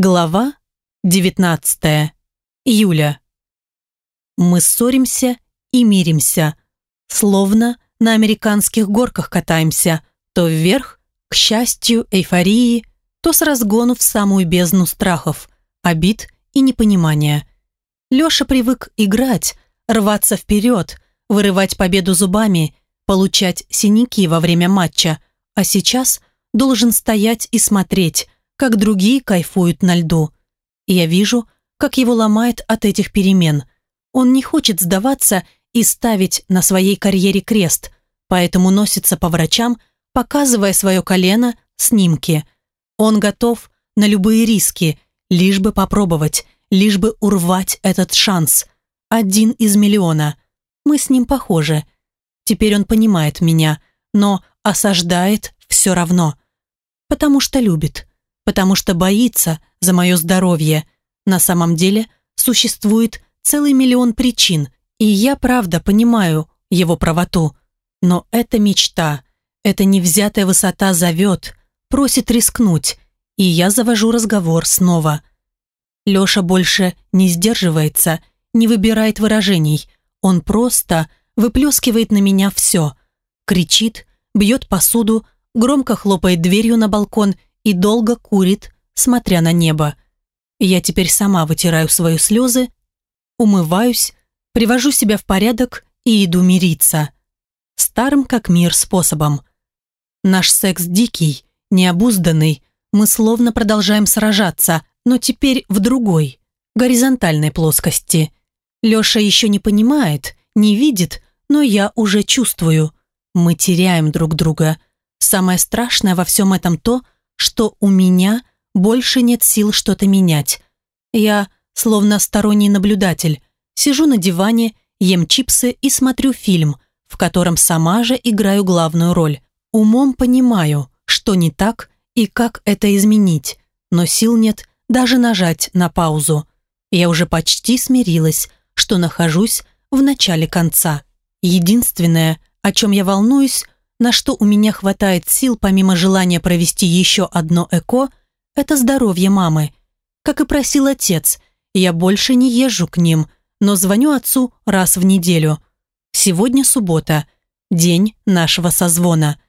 Глава 19. Юля. Мы ссоримся и миримся, словно на американских горках катаемся, то вверх, к счастью, эйфории, то с разгону в самую бездну страхов, обид и непонимания. Леша привык играть, рваться вперед, вырывать победу зубами, получать синяки во время матча, а сейчас должен стоять и смотреть, как другие кайфуют на льду. Я вижу, как его ломает от этих перемен. Он не хочет сдаваться и ставить на своей карьере крест, поэтому носится по врачам, показывая свое колено, снимки. Он готов на любые риски, лишь бы попробовать, лишь бы урвать этот шанс. Один из миллиона. Мы с ним похожи. Теперь он понимает меня, но осаждает все равно. Потому что любит потому что боится за мое здоровье. На самом деле существует целый миллион причин, и я правда понимаю его правоту. Но эта мечта, эта невзятая высота зовет, просит рискнуть, и я завожу разговор снова. Леша больше не сдерживается, не выбирает выражений, он просто выплескивает на меня все. Кричит, бьет посуду, громко хлопает дверью на балкон и долго курит, смотря на небо. Я теперь сама вытираю свои слезы, умываюсь, привожу себя в порядок и иду мириться. Старым как мир способом. Наш секс дикий, необузданный, мы словно продолжаем сражаться, но теперь в другой, горизонтальной плоскости. Леша еще не понимает, не видит, но я уже чувствую. Мы теряем друг друга. Самое страшное во всем этом то, что у меня больше нет сил что-то менять. Я, словно сторонний наблюдатель, сижу на диване, ем чипсы и смотрю фильм, в котором сама же играю главную роль. Умом понимаю, что не так и как это изменить, но сил нет даже нажать на паузу. Я уже почти смирилась, что нахожусь в начале конца. Единственное, о чем я волнуюсь, на что у меня хватает сил, помимо желания провести еще одно ЭКО, это здоровье мамы. Как и просил отец, я больше не езжу к ним, но звоню отцу раз в неделю. Сегодня суббота, день нашего созвона.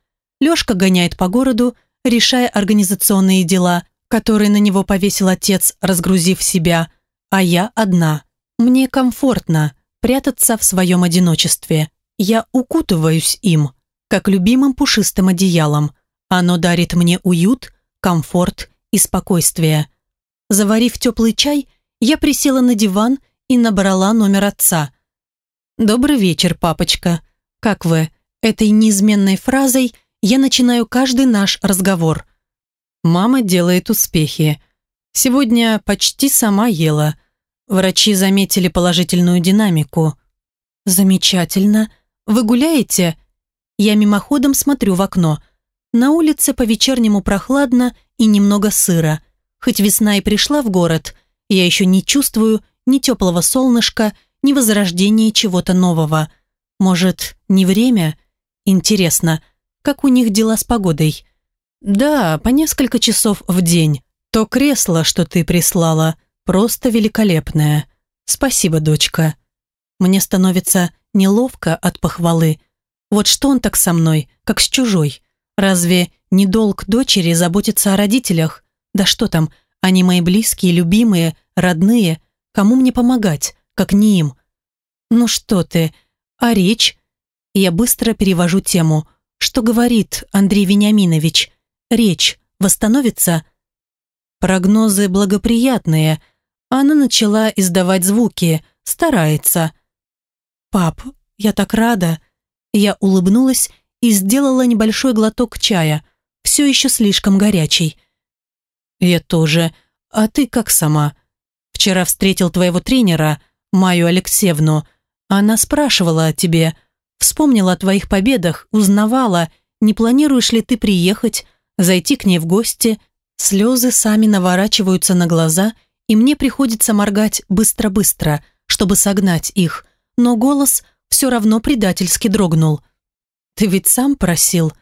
Лешка гоняет по городу, решая организационные дела, которые на него повесил отец, разгрузив себя, а я одна. Мне комфортно прятаться в своем одиночестве. Я укутываюсь им – как любимым пушистым одеялом. Оно дарит мне уют, комфорт и спокойствие. Заварив теплый чай, я присела на диван и набрала номер отца. «Добрый вечер, папочка. Как вы?» Этой неизменной фразой я начинаю каждый наш разговор. Мама делает успехи. Сегодня почти сама ела. Врачи заметили положительную динамику. «Замечательно. Вы гуляете?» Я мимоходом смотрю в окно. На улице по-вечернему прохладно и немного сыро. Хоть весна и пришла в город, я еще не чувствую ни теплого солнышка, ни возрождения чего-то нового. Может, не время? Интересно, как у них дела с погодой? Да, по несколько часов в день. То кресло, что ты прислала, просто великолепное. Спасибо, дочка. Мне становится неловко от похвалы. Вот что он так со мной, как с чужой? Разве не долг дочери заботиться о родителях? Да что там, они мои близкие, любимые, родные. Кому мне помогать, как не им? Ну что ты, а речь? Я быстро перевожу тему. Что говорит Андрей Вениаминович? Речь восстановится? Прогнозы благоприятные. Она начала издавать звуки, старается. «Пап, я так рада!» Я улыбнулась и сделала небольшой глоток чая, все еще слишком горячий. «Я тоже. А ты как сама? Вчера встретил твоего тренера, Маю Алексеевну. Она спрашивала о тебе, вспомнила о твоих победах, узнавала, не планируешь ли ты приехать, зайти к ней в гости. Слезы сами наворачиваются на глаза, и мне приходится моргать быстро-быстро, чтобы согнать их, но голос все равно предательски дрогнул. «Ты ведь сам просил?»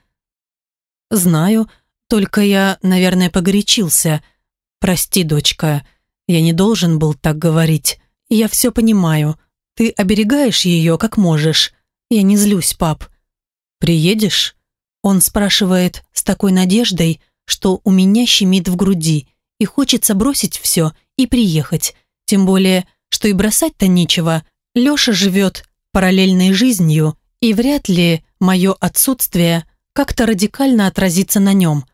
«Знаю, только я, наверное, погорячился. «Прости, дочка, я не должен был так говорить. Я все понимаю. Ты оберегаешь ее, как можешь. Я не злюсь, пап. Приедешь?» Он спрашивает с такой надеждой, что у меня щемит в груди, и хочется бросить все и приехать. Тем более, что и бросать-то нечего. Леша живет параллельной жизнью, и вряд ли мое отсутствие как-то радикально отразится на нем.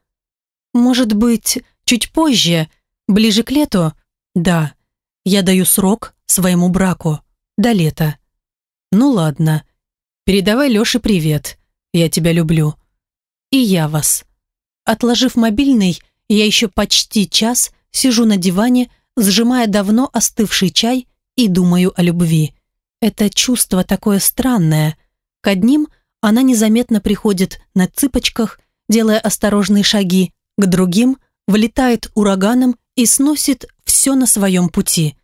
Может быть, чуть позже, ближе к лету? Да, я даю срок своему браку. До лета. Ну ладно. Передавай Леше привет. Я тебя люблю. И я вас. Отложив мобильный, я еще почти час сижу на диване, сжимая давно остывший чай и думаю о любви. Это чувство такое странное. К одним она незаметно приходит на цыпочках, делая осторожные шаги, к другим влетает ураганом и сносит все на своем пути.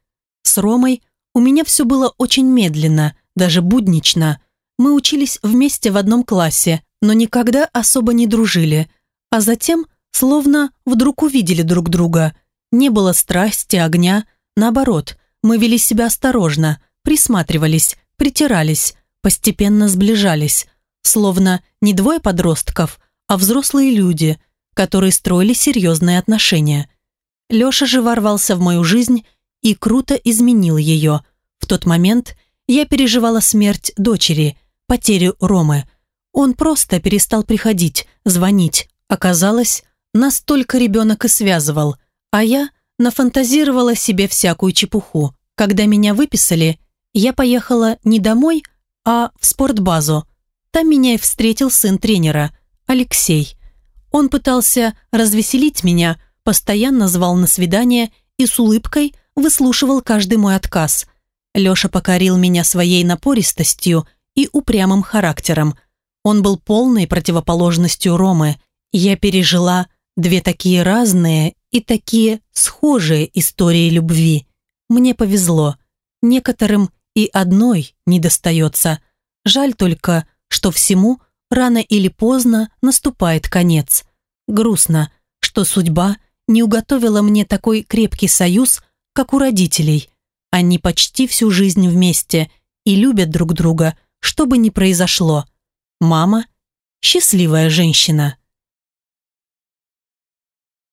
С Ромой у меня все было очень медленно, даже буднично. Мы учились вместе в одном классе, но никогда особо не дружили, а затем словно вдруг увидели друг друга. Не было страсти, огня, наоборот, мы вели себя осторожно, присматривались, притирались, постепенно сближались, словно не двое подростков, а взрослые люди, которые строили серьезные отношения. Леша же ворвался в мою жизнь и круто изменил ее. В тот момент я переживала смерть дочери, потерю Ромы. Он просто перестал приходить, звонить. Оказалось, настолько ребенок и связывал, а я нафантазировала себе всякую чепуху. Когда меня выписали, я поехала не домой, а в спортбазу. Там меня и встретил сын тренера, Алексей. Он пытался развеселить меня, постоянно звал на свидание и с улыбкой выслушивал каждый мой отказ. Леша покорил меня своей напористостью и упрямым характером. Он был полной противоположностью Ромы. Я пережила две такие разные и такие схожие истории любви. Мне повезло. Некоторым и одной не достается. Жаль только, что всему рано или поздно наступает конец. Грустно, что судьба не уготовила мне такой крепкий союз, как у родителей. Они почти всю жизнь вместе и любят друг друга, что бы ни произошло. Мама – счастливая женщина.